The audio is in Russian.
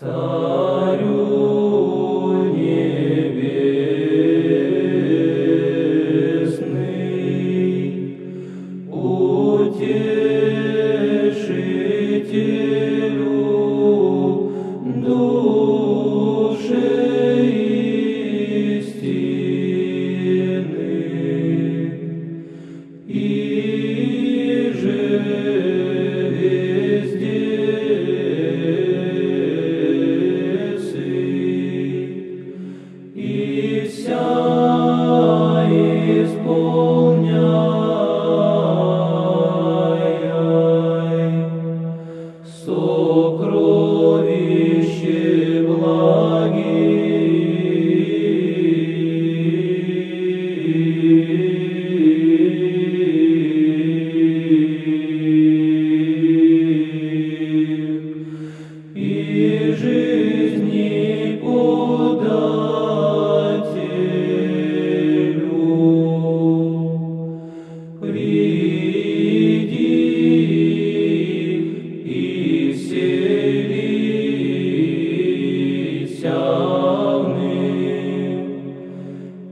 Царю небесный, утешителю души истины, и сокровище благих, и жив